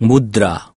mudra.